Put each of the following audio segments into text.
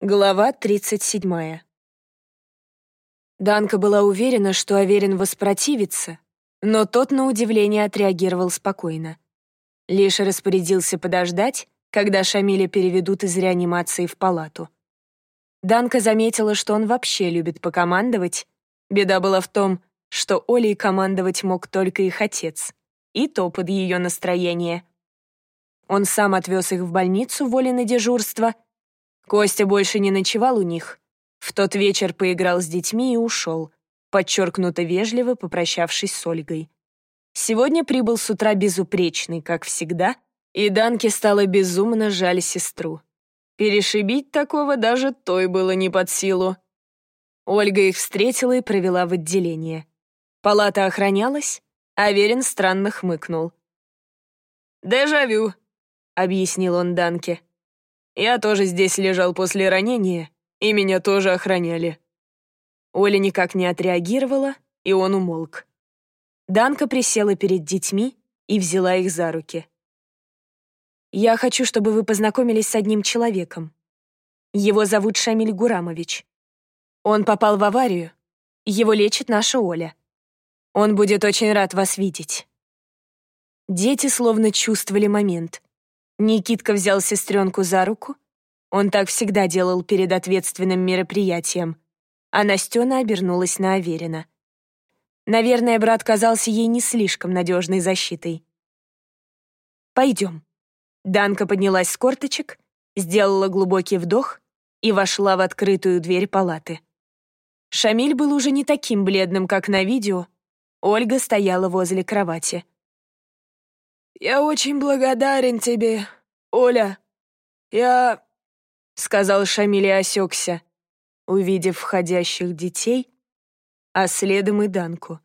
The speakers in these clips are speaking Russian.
Глава 37. Данка была уверена, что Аверин воспротивится, но тот, на удивление, отреагировал спокойно. Лишь распорядился подождать, когда Шамиля переведут из реанимации в палату. Данка заметила, что он вообще любит покомандовать. Беда была в том, что Олей командовать мог только их отец, и то под ее настроение. Он сам отвез их в больницу воле на дежурство — Костя больше не ночевал у них. В тот вечер поиграл с детьми и ушел, подчеркнуто вежливо попрощавшись с Ольгой. Сегодня прибыл с утра безупречный, как всегда, и Данке стало безумно жаль сестру. Перешибить такого даже той было не под силу. Ольга их встретила и провела в отделение. Палата охранялась, а Верин странно хмыкнул. «Дежавю», — объяснил он Данке. Я тоже здесь лежал после ранения, и меня тоже охраняли». Оля никак не отреагировала, и он умолк. Данка присела перед детьми и взяла их за руки. «Я хочу, чтобы вы познакомились с одним человеком. Его зовут Шамиль Гурамович. Он попал в аварию. Его лечит наша Оля. Он будет очень рад вас видеть». Дети словно чувствовали момент. Никитка взял сестренку за руку. Он так всегда делал перед ответственным мероприятием. А Настена обернулась на Аверина. Наверное, брат казался ей не слишком надежной защитой. «Пойдем». Данка поднялась с корточек, сделала глубокий вдох и вошла в открытую дверь палаты. Шамиль был уже не таким бледным, как на видео. Ольга стояла возле кровати. «Я очень благодарен тебе, Оля. Я...» — сказал Шамиль и осекся, увидев входящих детей, а следом и Данку.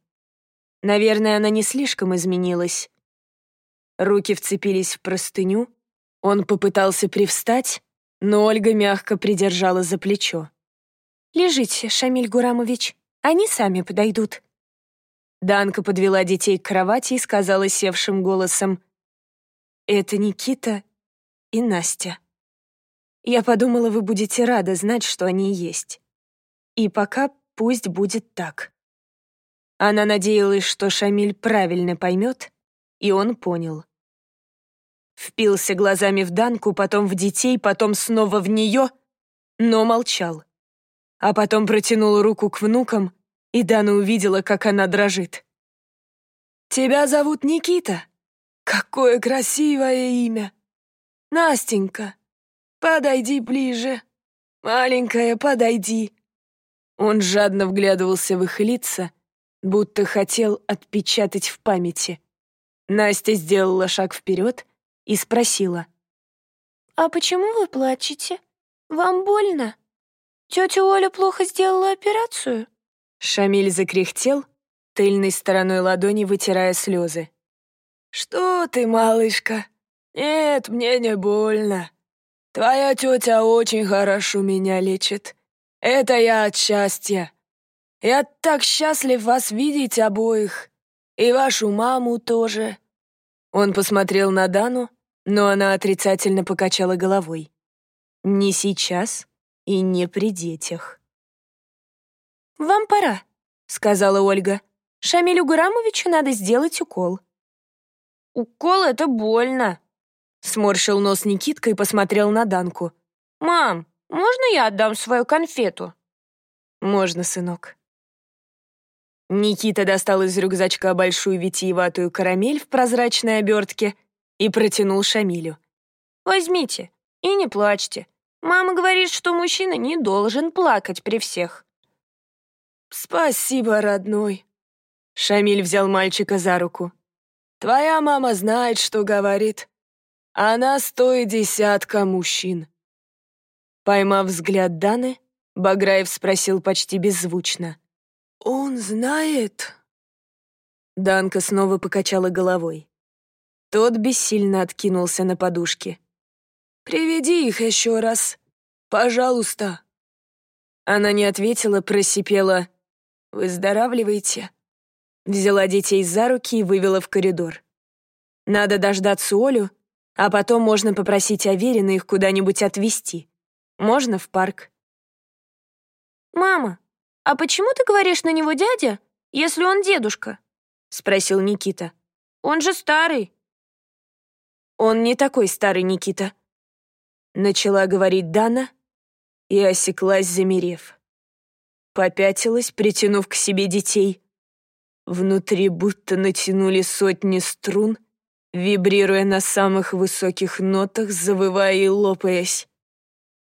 Наверное, она не слишком изменилась. Руки вцепились в простыню, он попытался привстать, но Ольга мягко придержала за плечо. «Лежите, Шамиль Гурамович, они сами подойдут». Данка подвела детей к кровати и сказала севшим голосом, «Это Никита и Настя. Я подумала, вы будете рады знать, что они есть. И пока пусть будет так». Она надеялась, что Шамиль правильно поймет, и он понял. Впился глазами в Данку, потом в детей, потом снова в нее, но молчал. А потом протянул руку к внукам, и Дана увидела, как она дрожит. «Тебя зовут Никита? Какое красивое имя! Настенька, подойди ближе. Маленькая, подойди». Он жадно вглядывался в их лица, будто хотел отпечатать в памяти. Настя сделала шаг вперед и спросила. «А почему вы плачете? Вам больно? Тетя Оля плохо сделала операцию?» Шамиль закряхтел, тыльной стороной ладони вытирая слезы. «Что ты, малышка? Нет, мне не больно. Твоя тетя очень хорошо меня лечит. Это я от счастья. Я так счастлив вас видеть обоих. И вашу маму тоже». Он посмотрел на Дану, но она отрицательно покачала головой. «Не сейчас и не при детях». «Вам пора», — сказала Ольга. «Шамилю Гурамовичу надо сделать укол». «Укол — это больно», — сморщил нос Никитка и посмотрел на Данку. «Мам, можно я отдам свою конфету?» «Можно, сынок». Никита достал из рюкзачка большую витиеватую карамель в прозрачной обертке и протянул Шамилю. «Возьмите и не плачьте. Мама говорит, что мужчина не должен плакать при всех». «Спасибо, родной». Шамиль взял мальчика за руку. «Твоя мама знает, что говорит. Она стоит десятка мужчин». Поймав взгляд Даны, Баграев спросил почти беззвучно. «Он знает?» Данка снова покачала головой. Тот бессильно откинулся на подушке. «Приведи их еще раз, пожалуйста». Она не ответила, просипела «Выздоравливайте». Взяла детей за руки и вывела в коридор. Надо дождаться Олю, а потом можно попросить Аверина их куда-нибудь отвезти. Можно в парк. «Мама, а почему ты говоришь на него дядя, если он дедушка?» — спросил Никита. «Он же старый». «Он не такой старый, Никита», — начала говорить Дана и осеклась, замерев. Попятилась, притянув к себе детей. Внутри будто натянули сотни струн, вибрируя на самых высоких нотах, завывая и лопаясь.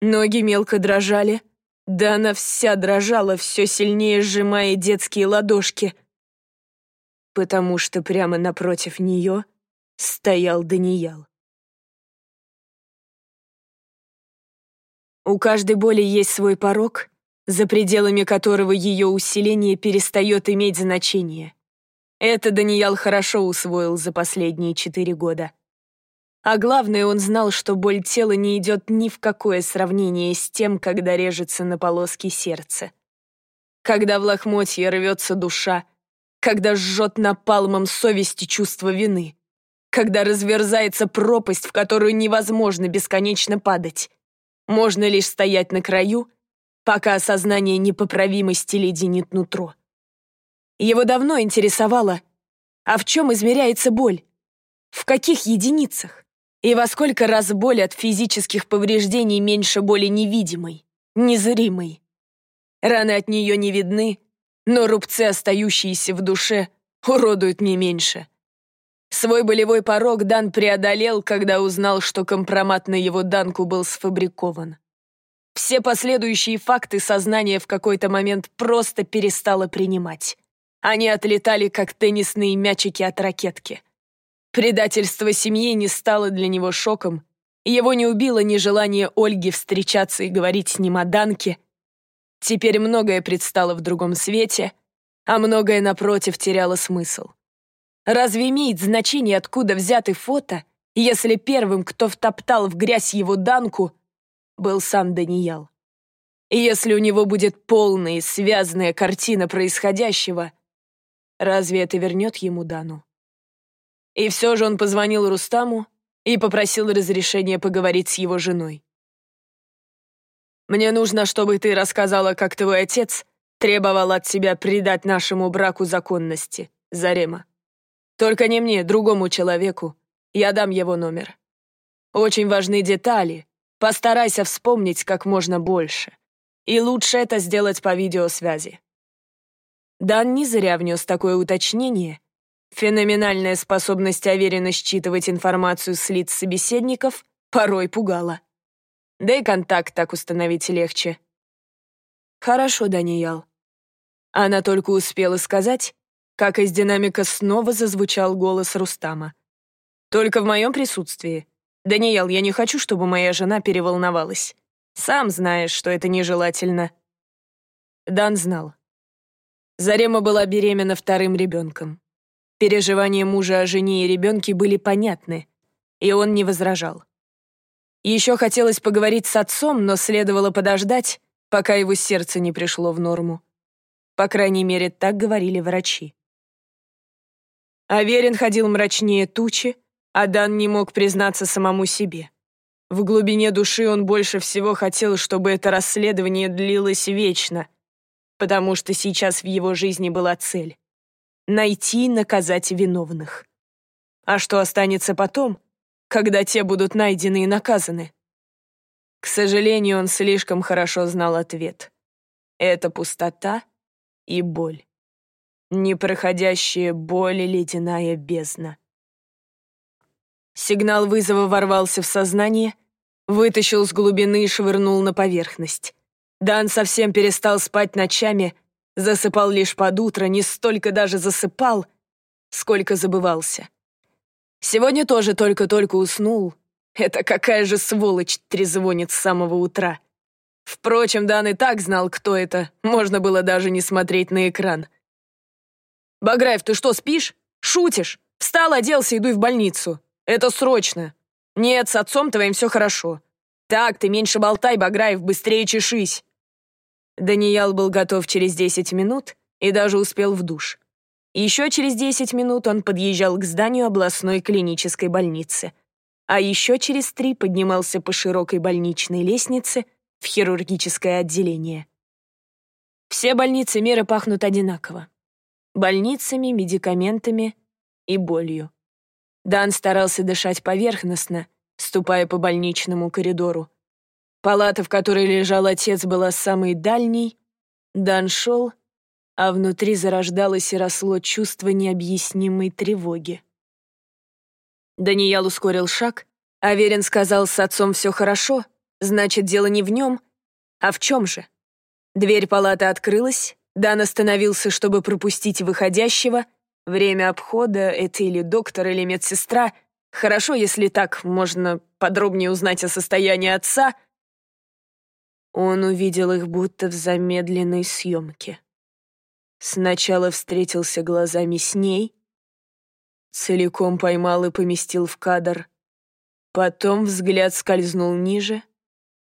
Ноги мелко дрожали, да она вся дрожала, все сильнее сжимая детские ладошки, потому что прямо напротив нее стоял Даниял. У каждой боли есть свой порог, за пределами которого ее усиление перестает иметь значение. Это Даниял хорошо усвоил за последние четыре года. А главное, он знал, что боль тела не идет ни в какое сравнение с тем, когда режется на полоски сердце. Когда в лохмотье рвется душа, когда жжет напалмом совести чувство вины, когда разверзается пропасть, в которую невозможно бесконечно падать. Можно лишь стоять на краю, пока осознание непоправимости леденит нутро. Его давно интересовало, а в чем измеряется боль? В каких единицах? И во сколько раз боль от физических повреждений меньше боли невидимой, незримой? Раны от нее не видны, но рубцы, остающиеся в душе, уродуют не меньше. Свой болевой порог Дан преодолел, когда узнал, что компромат на его Данку был сфабрикован. Все последующие факты сознание в какой-то момент просто перестало принимать. Они отлетали, как теннисные мячики от ракетки. Предательство семьи не стало для него шоком, его не убило ни желание Ольги встречаться и говорить с ним о Данке. Теперь многое предстало в другом свете, а многое, напротив, теряло смысл. Разве имеет значение, откуда взяты фото, если первым, кто втоптал в грязь его Данку, был сам Даниял? И если у него будет полная и связанная картина происходящего, разве это вернет ему Дану? И все же он позвонил Рустаму и попросил разрешения поговорить с его женой. «Мне нужно, чтобы ты рассказала, как твой отец требовал от тебя придать нашему браку законности, Зарема. Только не мне, другому человеку. Я дам его номер. Очень важны детали. Постарайся вспомнить как можно больше. И лучше это сделать по видеосвязи». Дан не зря внес такое уточнение, Феноменальная способность уверенно считывать информацию с лиц собеседников порой пугала. Да и контакт так установить легче. «Хорошо, Даниял». Она только успела сказать, как из динамика снова зазвучал голос Рустама. «Только в моем присутствии. Даниял, я не хочу, чтобы моя жена переволновалась. Сам знаешь, что это нежелательно». Дан знал. Зарема была беременна вторым ребенком. Переживания мужа о жене и ребенке были понятны, и он не возражал. Еще хотелось поговорить с отцом, но следовало подождать, пока его сердце не пришло в норму. По крайней мере, так говорили врачи. Аверин ходил мрачнее тучи, а Дан не мог признаться самому себе. В глубине души он больше всего хотел, чтобы это расследование длилось вечно, потому что сейчас в его жизни была цель найти и наказать виновных. А что останется потом, когда те будут найдены и наказаны? К сожалению, он слишком хорошо знал ответ. Это пустота и боль. Непроходящая боль и ледяная бездна. Сигнал вызова ворвался в сознание, вытащил с глубины и швырнул на поверхность. Дан совсем перестал спать ночами, Засыпал лишь под утро, не столько даже засыпал, сколько забывался. Сегодня тоже только-только уснул. Это какая же сволочь трезвонит с самого утра. Впрочем, Дан и так знал, кто это. Можно было даже не смотреть на экран. «Баграев, ты что, спишь? Шутишь? Встал, оделся, иду в больницу. Это срочно. Нет, с отцом твоим все хорошо. Так, ты меньше болтай, Баграев, быстрее чешись». Даниял был готов через 10 минут и даже успел в душ. Еще через 10 минут он подъезжал к зданию областной клинической больницы. А еще через три поднимался по широкой больничной лестнице в хирургическое отделение. Все больницы мира пахнут одинаково. Больницами, медикаментами и болью. Дан старался дышать поверхностно, ступая по больничному коридору. Палата, в которой лежал отец, была самой дальней. Дан шел, а внутри зарождалось и росло чувство необъяснимой тревоги. Даниял ускорил шаг, Аверин сказал, с отцом все хорошо, значит, дело не в нем, а в чем же? Дверь палаты открылась, Дан остановился, чтобы пропустить выходящего. Время обхода — это или доктор, или медсестра. Хорошо, если так можно подробнее узнать о состоянии отца. Он увидел их будто в замедленной съемке. Сначала встретился глазами с ней, целиком поймал и поместил в кадр. Потом взгляд скользнул ниже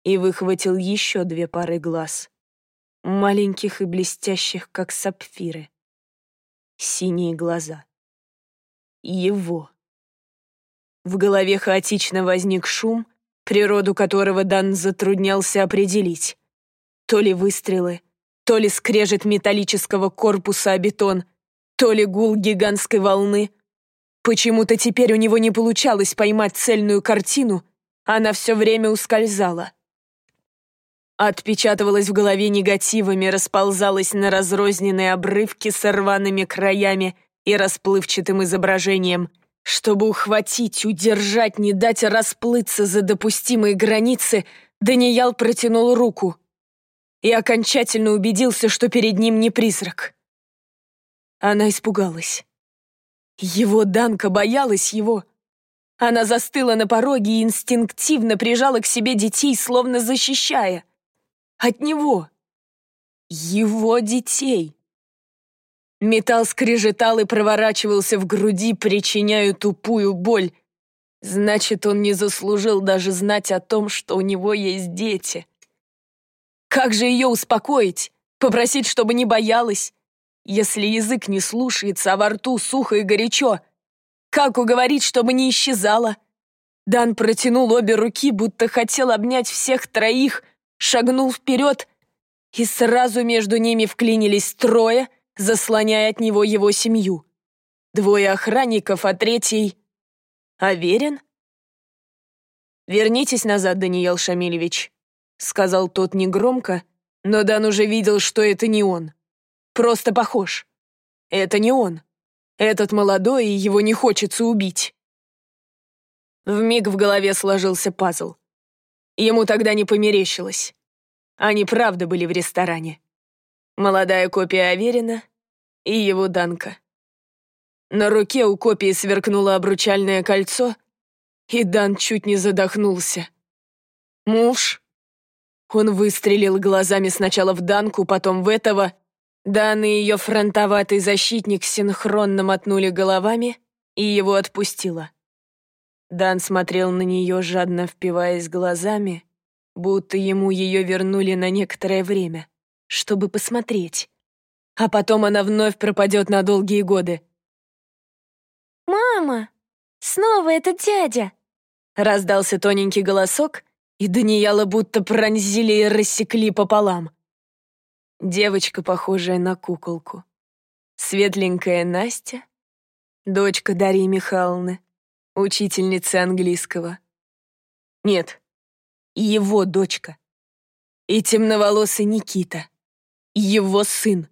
и выхватил еще две пары глаз, маленьких и блестящих, как сапфиры. Синие глаза. Его. В голове хаотично возник шум, природу которого Дан затруднялся определить. То ли выстрелы, то ли скрежет металлического корпуса о бетон, то ли гул гигантской волны. Почему-то теперь у него не получалось поймать цельную картину, она все время ускользала. Отпечатывалась в голове негативами, расползалась на разрозненные обрывки с рваными краями и расплывчатым изображением. Чтобы ухватить, удержать, не дать расплыться за допустимые границы, Даниял протянул руку — и окончательно убедился, что перед ним не призрак. Она испугалась. Его Данка боялась его. Она застыла на пороге и инстинктивно прижала к себе детей, словно защищая. От него. Его детей. Металл скрежетал и проворачивался в груди, причиняя тупую боль. Значит, он не заслужил даже знать о том, что у него есть дети. Как же ее успокоить? Попросить, чтобы не боялась? Если язык не слушается, а во рту сухо и горячо. Как уговорить, чтобы не исчезала? Дан протянул обе руки, будто хотел обнять всех троих, шагнул вперед, и сразу между ними вклинились трое, заслоняя от него его семью. Двое охранников, а третий... Аверин? «Вернитесь назад, Даниил Шамилевич», сказал тот негромко, но Дан уже видел, что это не он. Просто похож. Это не он. Этот молодой, и его не хочется убить. Вмиг в голове сложился пазл. Ему тогда не померещилось. Они правда были в ресторане. Молодая копия Аверина и его Данка. На руке у копии сверкнуло обручальное кольцо, и Дан чуть не задохнулся. Муж он выстрелил глазами сначала в Данку, потом в этого. Дан и ее фронтоватый защитник синхронно мотнули головами, и его отпустило. Дан смотрел на нее, жадно впиваясь глазами, будто ему ее вернули на некоторое время, чтобы посмотреть. А потом она вновь пропадет на долгие годы. «Мама! Снова этот дядя!» Раздался тоненький голосок, и Даниэла будто пронзили и рассекли пополам. Девочка, похожая на куколку. Светленькая Настя, дочка Дарьи Михайловны, учительницы английского. Нет, его дочка. И темноволосый Никита, его сын.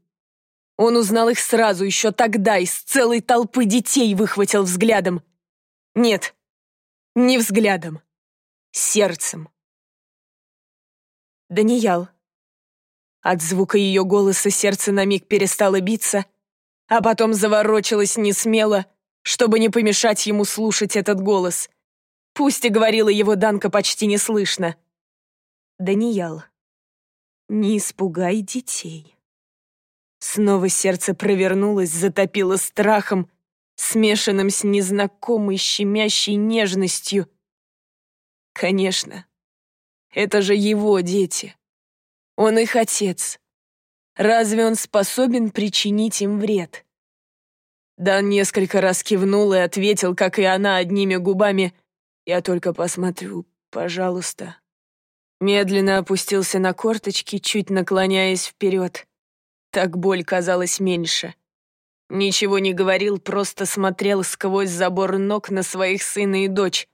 Он узнал их сразу, еще тогда, из целой толпы детей выхватил взглядом. Нет, не взглядом, сердцем. Даниял. От звука ее голоса сердце на миг перестало биться, а потом заворочилось несмело, чтобы не помешать ему слушать этот голос. Пусть и говорила его Данка почти неслышно. Даниял, не испугай детей. Снова сердце провернулось, затопило страхом, смешанным с незнакомой щемящей нежностью. Конечно, это же его дети. Он их отец. Разве он способен причинить им вред? Дан несколько раз кивнул и ответил, как и она, одними губами. «Я только посмотрю, пожалуйста». Медленно опустился на корточки, чуть наклоняясь вперед. Так боль казалась меньше. Ничего не говорил, просто смотрел сквозь забор ног на своих сына и дочь.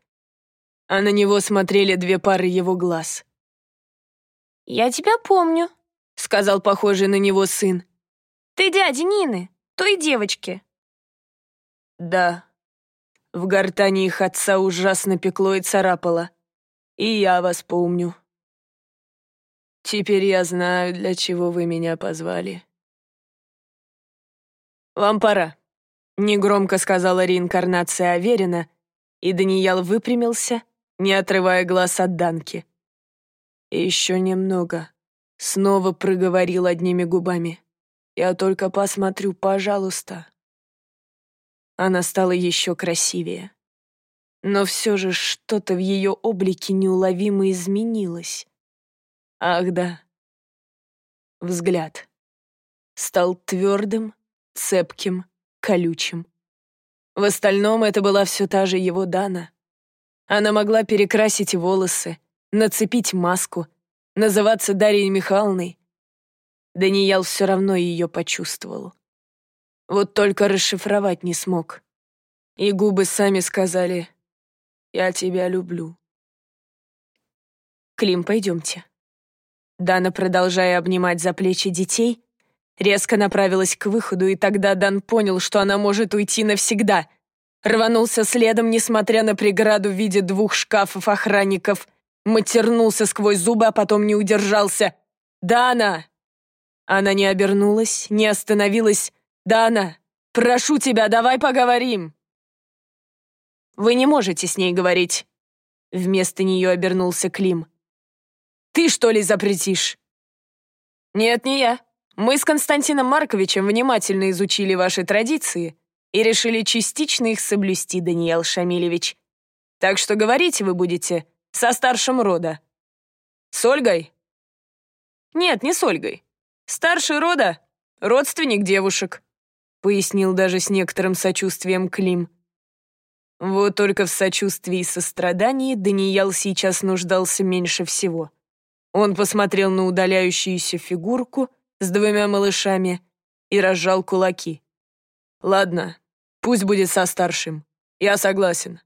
А на него смотрели две пары его глаз. «Я тебя помню», — сказал похожий на него сын. «Ты дядя Нины, той девочки». «Да». В гортани их отца ужасно пекло и царапало. «И я вас помню». Теперь я знаю, для чего вы меня позвали. Вам пора, негромко сказала реинкарнация Аверина, и Даниэл выпрямился, не отрывая глаз от Данки. еще немного. Снова проговорил одними губами. Я только посмотрю, пожалуйста. Она стала еще красивее. Но все же что-то в ее облике неуловимо изменилось. Ах да. Взгляд. Стал твердым, цепким, колючим. В остальном это была все та же его Дана. Она могла перекрасить волосы, нацепить маску, называться Дарьей Михайловной. Даниэл все равно ее почувствовал. Вот только расшифровать не смог. И губы сами сказали «Я тебя люблю». «Клим, пойдемте». Дана, продолжая обнимать за плечи детей, резко направилась к выходу, и тогда Дан понял, что она может уйти навсегда. Рванулся следом, несмотря на преграду в виде двух шкафов охранников, матернулся сквозь зубы, а потом не удержался. «Дана!» Она не обернулась, не остановилась. «Дана, прошу тебя, давай поговорим!» «Вы не можете с ней говорить!» Вместо нее обернулся Клим. Ты, что ли, запретишь?» «Нет, не я. Мы с Константином Марковичем внимательно изучили ваши традиции и решили частично их соблюсти, Даниил Шамилевич. Так что говорите вы будете со старшим рода. С Ольгой?» «Нет, не с Ольгой. Старший рода — родственник девушек», — пояснил даже с некоторым сочувствием Клим. Вот только в сочувствии и сострадании Даниил сейчас нуждался меньше всего. Он посмотрел на удаляющуюся фигурку с двумя малышами и разжал кулаки. «Ладно, пусть будет со старшим. Я согласен.